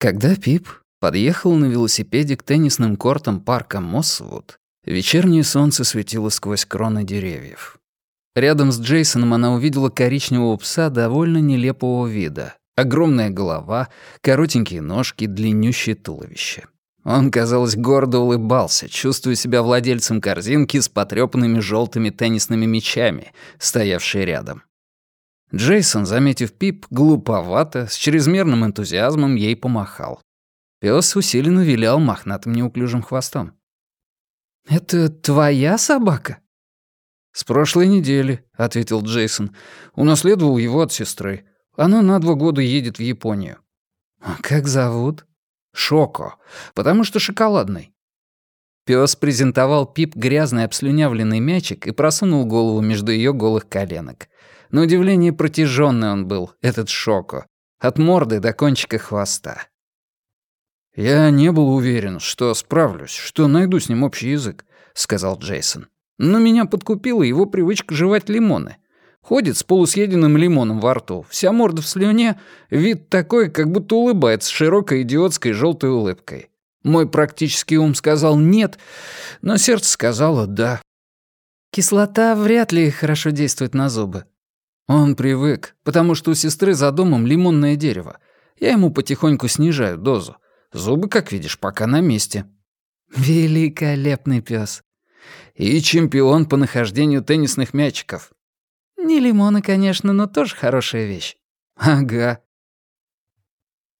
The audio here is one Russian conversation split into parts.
Когда Пип подъехал на велосипеде к теннисным кортам парка Моссвуд, вечернее солнце светило сквозь кроны деревьев. Рядом с Джейсоном она увидела коричневого пса довольно нелепого вида. Огромная голова, коротенькие ножки, длиннющее туловище. Он, казалось, гордо улыбался, чувствуя себя владельцем корзинки с потрёпанными желтыми теннисными мячами, стоявшей рядом. Джейсон, заметив Пип, глуповато, с чрезмерным энтузиазмом ей помахал. Пёс усиленно вилял мохнатым неуклюжим хвостом. «Это твоя собака?» «С прошлой недели», — ответил Джейсон. «Унаследовал его от сестры. Она на два года едет в Японию». «А как зовут?» «Шоко, потому что шоколадный». Пёс презентовал Пип грязный обслюнявленный мячик и просунул голову между её голых коленок. На удивление протяжённый он был, этот Шоко, от морды до кончика хвоста. «Я не был уверен, что справлюсь, что найду с ним общий язык», — сказал Джейсон. «Но меня подкупила его привычка жевать лимоны. Ходит с полусъеденным лимоном во рту, вся морда в слюне, вид такой, как будто улыбается широкой идиотской желтой улыбкой. Мой практический ум сказал «нет», но сердце сказало «да». Кислота вряд ли хорошо действует на зубы. Он привык, потому что у сестры за домом лимонное дерево. Я ему потихоньку снижаю дозу. Зубы, как видишь, пока на месте. Великолепный пес. И чемпион по нахождению теннисных мячиков. Не лимоны, конечно, но тоже хорошая вещь. Ага.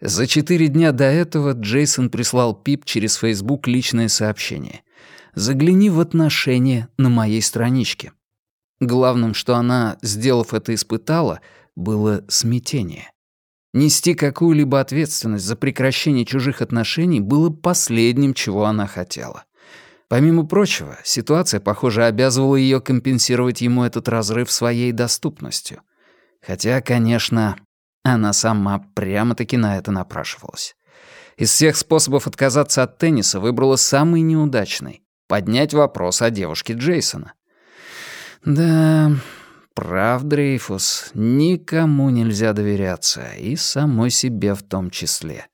За четыре дня до этого Джейсон прислал Пип через Фейсбук личное сообщение. «Загляни в отношения на моей страничке». Главным, что она, сделав это, испытала, было смятение. Нести какую-либо ответственность за прекращение чужих отношений было последним, чего она хотела. Помимо прочего, ситуация, похоже, обязывала ее компенсировать ему этот разрыв своей доступностью. Хотя, конечно, она сама прямо-таки на это напрашивалась. Из всех способов отказаться от тенниса выбрала самый неудачный — поднять вопрос о девушке Джейсона. Да, прав Дрейфус, никому нельзя доверяться, и самой себе в том числе.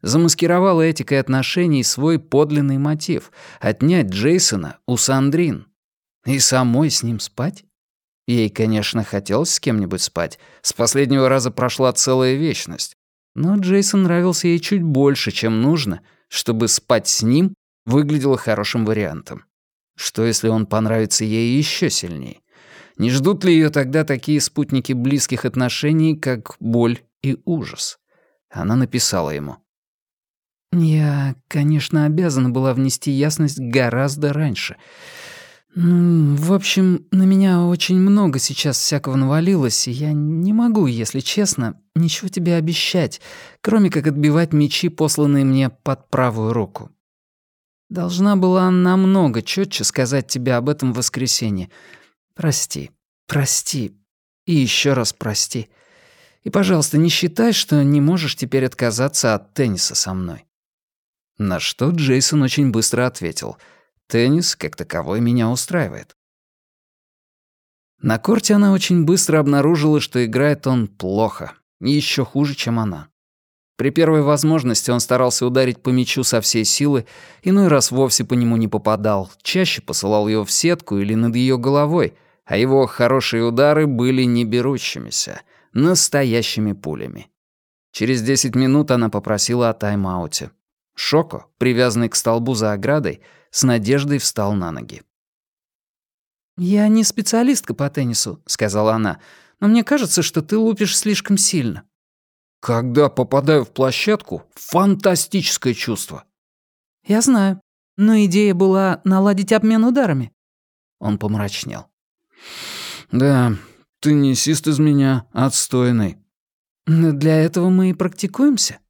Замаскировала этикой отношений свой подлинный мотив — отнять Джейсона у Сандрин. И самой с ним спать? Ей, конечно, хотелось с кем-нибудь спать. С последнего раза прошла целая вечность. Но Джейсон нравился ей чуть больше, чем нужно, чтобы спать с ним выглядело хорошим вариантом. Что, если он понравится ей еще сильнее? Не ждут ли ее тогда такие спутники близких отношений, как боль и ужас? Она написала ему. «Я, конечно, обязана была внести ясность гораздо раньше. Ну, в общем, на меня очень много сейчас всякого навалилось, и я не могу, если честно, ничего тебе обещать, кроме как отбивать мечи, посланные мне под правую руку. Должна была намного четче сказать тебе об этом в воскресенье. Прости, прости и еще раз прости. И, пожалуйста, не считай, что не можешь теперь отказаться от тенниса со мной». На что Джейсон очень быстро ответил. «Теннис, как таковой, меня устраивает». На корте она очень быстро обнаружила, что играет он плохо, еще хуже, чем она. При первой возможности он старался ударить по мячу со всей силы, иной раз вовсе по нему не попадал, чаще посылал его в сетку или над ее головой, а его хорошие удары были не берущимися, настоящими пулями. Через 10 минут она попросила о тайм-ауте. Шоко, привязанный к столбу за оградой, с надеждой встал на ноги. «Я не специалистка по теннису», — сказала она, «но мне кажется, что ты лупишь слишком сильно». Когда попадаю в площадку, фантастическое чувство. Я знаю, но идея была наладить обмен ударами. Он помрачнел. Да, теннисист из меня отстойный. Для этого мы и практикуемся.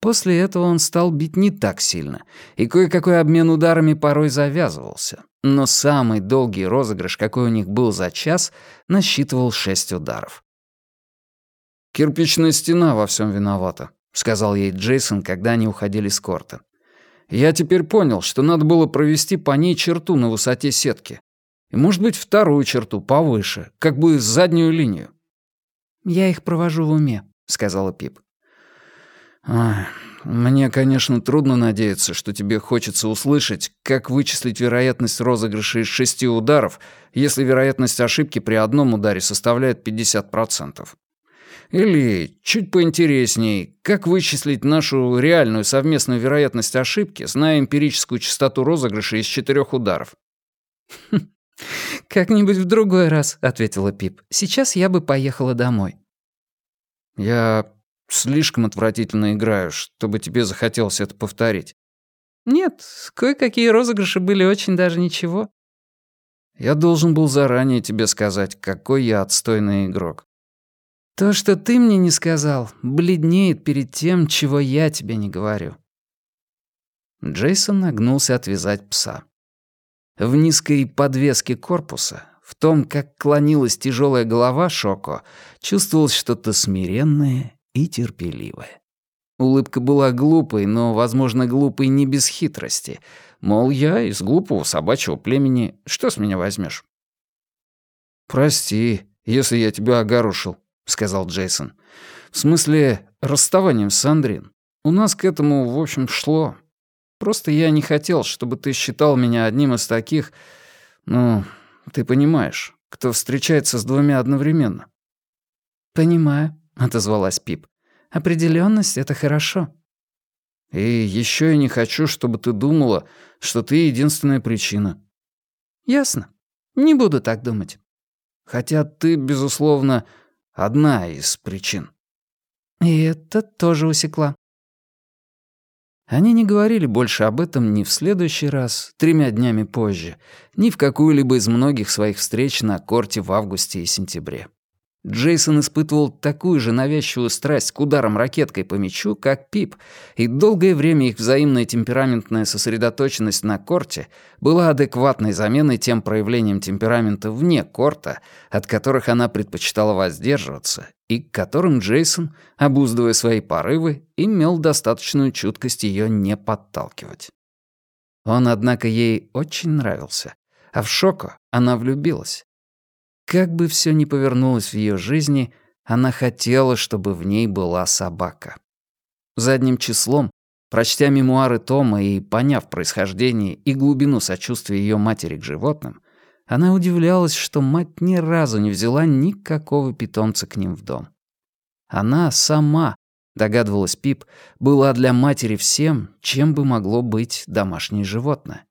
После этого он стал бить не так сильно, и кое-какой обмен ударами порой завязывался. Но самый долгий розыгрыш, какой у них был за час, насчитывал шесть ударов. «Кирпичная стена во всем виновата», — сказал ей Джейсон, когда они уходили с корта. «Я теперь понял, что надо было провести по ней черту на высоте сетки. И, может быть, вторую черту повыше, как бы заднюю линию». «Я их провожу в уме», — сказала Пип. Мне, конечно, трудно надеяться, что тебе хочется услышать, как вычислить вероятность розыгрыша из шести ударов, если вероятность ошибки при одном ударе составляет 50%. Или, чуть поинтересней, как вычислить нашу реальную совместную вероятность ошибки, зная эмпирическую частоту розыгрыша из четырех ударов? «Как-нибудь в другой раз», — ответила Пип. «Сейчас я бы поехала домой». «Я слишком отвратительно играю, чтобы тебе захотелось это повторить». «Нет, кое-какие розыгрыши были очень даже ничего». «Я должен был заранее тебе сказать, какой я отстойный игрок». То, что ты мне не сказал, бледнеет перед тем, чего я тебе не говорю. Джейсон нагнулся отвязать пса. В низкой подвеске корпуса, в том, как клонилась тяжелая голова Шоко, чувствовалось что-то смиренное и терпеливое. Улыбка была глупой, но, возможно, глупой не без хитрости. Мол, я из глупого собачьего племени, что с меня возьмешь? «Прости, если я тебя огорушил», — сказал Джейсон. «В смысле, расставанием с Сандрин. У нас к этому, в общем, шло. Просто я не хотел, чтобы ты считал меня одним из таких... Ну, ты понимаешь, кто встречается с двумя одновременно». «Понимаю», — отозвалась Пип. Определенность это хорошо». «И еще я не хочу, чтобы ты думала, что ты единственная причина». «Ясно. Не буду так думать». «Хотя ты, безусловно, Одна из причин. И это тоже усекла. Они не говорили больше об этом ни в следующий раз, тремя днями позже, ни в какую-либо из многих своих встреч на корте в августе и сентябре. Джейсон испытывал такую же навязчивую страсть к ударам ракеткой по мячу, как Пип, и долгое время их взаимная темпераментная сосредоточенность на корте была адекватной заменой тем проявлениям темперамента вне корта, от которых она предпочитала воздерживаться, и к которым Джейсон, обуздывая свои порывы, имел достаточную чуткость ее не подталкивать. Он, однако, ей очень нравился, а в Шоко она влюбилась. Как бы все ни повернулось в ее жизни, она хотела, чтобы в ней была собака. Задним числом, прочтя мемуары Тома и поняв происхождение и глубину сочувствия ее матери к животным, она удивлялась, что мать ни разу не взяла никакого питомца к ним в дом. Она сама, догадывалась Пип, была для матери всем, чем бы могло быть домашнее животное.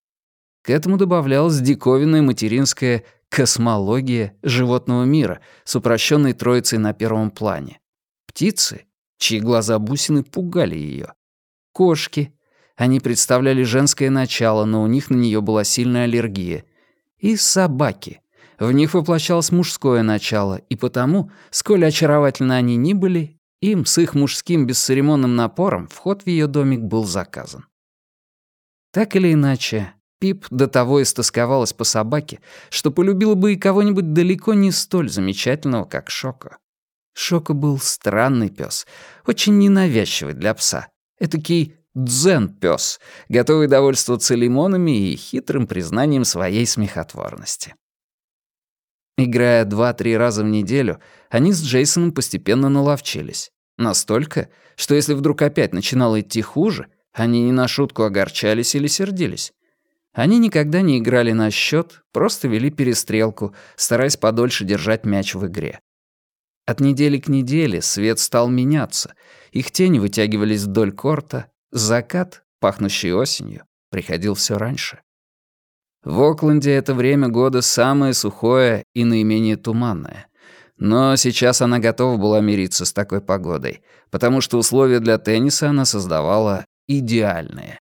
К этому добавлялась диковинная материнская Космология животного мира с упрощенной троицей на первом плане. Птицы, чьи глаза бусины пугали ее. Кошки. Они представляли женское начало, но у них на нее была сильная аллергия. И собаки. В них воплощалось мужское начало, и потому, сколь очаровательно они ни были, им с их мужским бесцеремонным напором вход в ее домик был заказан. Так или иначе, Пип до того истосковалась по собаке, что полюбила бы и кого-нибудь далеко не столь замечательного, как Шоко. Шоко был странный пес, очень ненавязчивый для пса. Этакий дзен-пес, готовый довольствоваться лимонами и хитрым признанием своей смехотворности. Играя два-три раза в неделю, они с Джейсоном постепенно наловчились. Настолько, что если вдруг опять начинало идти хуже, они не на шутку огорчались или сердились. Они никогда не играли на счет, просто вели перестрелку, стараясь подольше держать мяч в игре. От недели к неделе свет стал меняться, их тени вытягивались вдоль корта, закат, пахнущий осенью, приходил все раньше. В Окленде это время года самое сухое и наименее туманное. Но сейчас она готова была мириться с такой погодой, потому что условия для тенниса она создавала идеальные.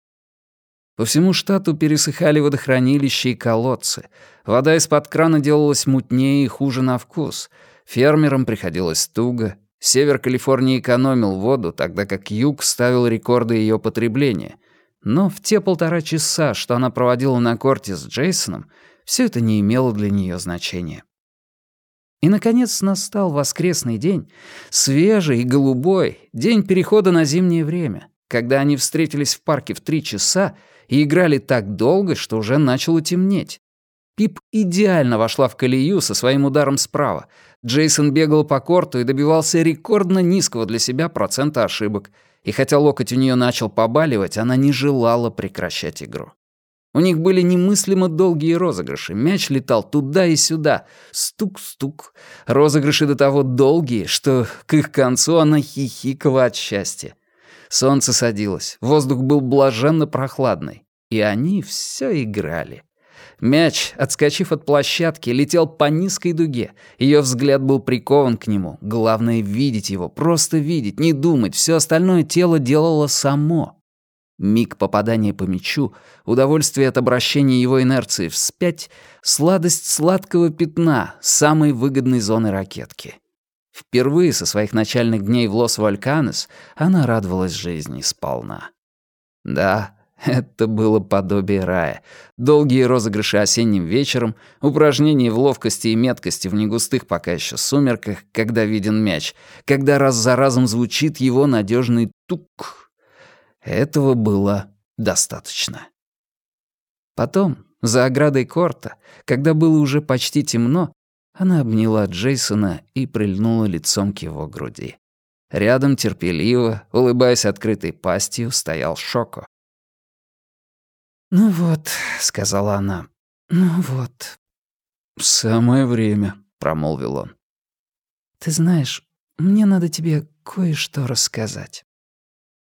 По всему штату пересыхали водохранилища и колодцы. Вода из-под крана делалась мутнее и хуже на вкус. Фермерам приходилось туго. Север Калифорнии экономил воду, тогда как юг ставил рекорды ее потребления. Но в те полтора часа, что она проводила на корте с Джейсоном, все это не имело для нее значения. И, наконец, настал воскресный день, свежий и голубой, день перехода на зимнее время, когда они встретились в парке в три часа и играли так долго, что уже начало темнеть. Пип идеально вошла в колею со своим ударом справа. Джейсон бегал по корту и добивался рекордно низкого для себя процента ошибок. И хотя локоть у нее начал побаливать, она не желала прекращать игру. У них были немыслимо долгие розыгрыши. Мяч летал туда и сюда. Стук-стук. Розыгрыши до того долгие, что к их концу она хихикала от счастья. Солнце садилось, воздух был блаженно прохладный. И они все играли. Мяч, отскочив от площадки, летел по низкой дуге. Ее взгляд был прикован к нему. Главное — видеть его, просто видеть, не думать. Все остальное тело делало само. Миг попадания по мячу, удовольствие от обращения его инерции вспять, сладость сладкого пятна, самой выгодной зоны ракетки. Впервые со своих начальных дней в Лос-Вальканес она радовалась жизни сполна. Да, это было подобие рая. Долгие розыгрыши осенним вечером, упражнения в ловкости и меткости в негустых пока еще сумерках, когда виден мяч, когда раз за разом звучит его надежный тук этого было достаточно. Потом, за оградой корта, когда было уже почти темно, она обняла Джейсона и прильнула лицом к его груди. Рядом терпеливо, улыбаясь открытой пастью, стоял Шоко. «Ну вот», — сказала она, — «ну вот». «Самое время», — промолвил он. «Ты знаешь, мне надо тебе кое-что рассказать».